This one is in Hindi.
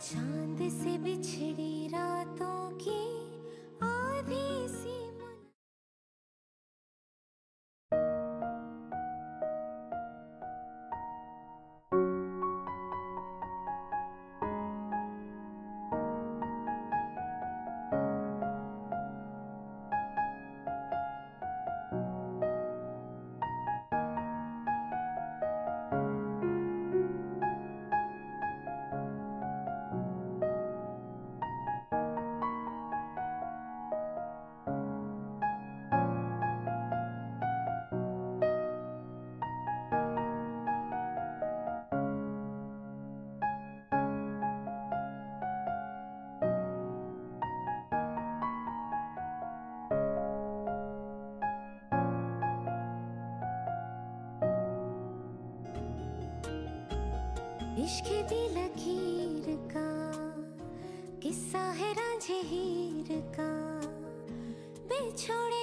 चाँद से बिछड़ी रातों की इश्क दी लकीर का किस्सा है रांझे हीर का। बिछोड़े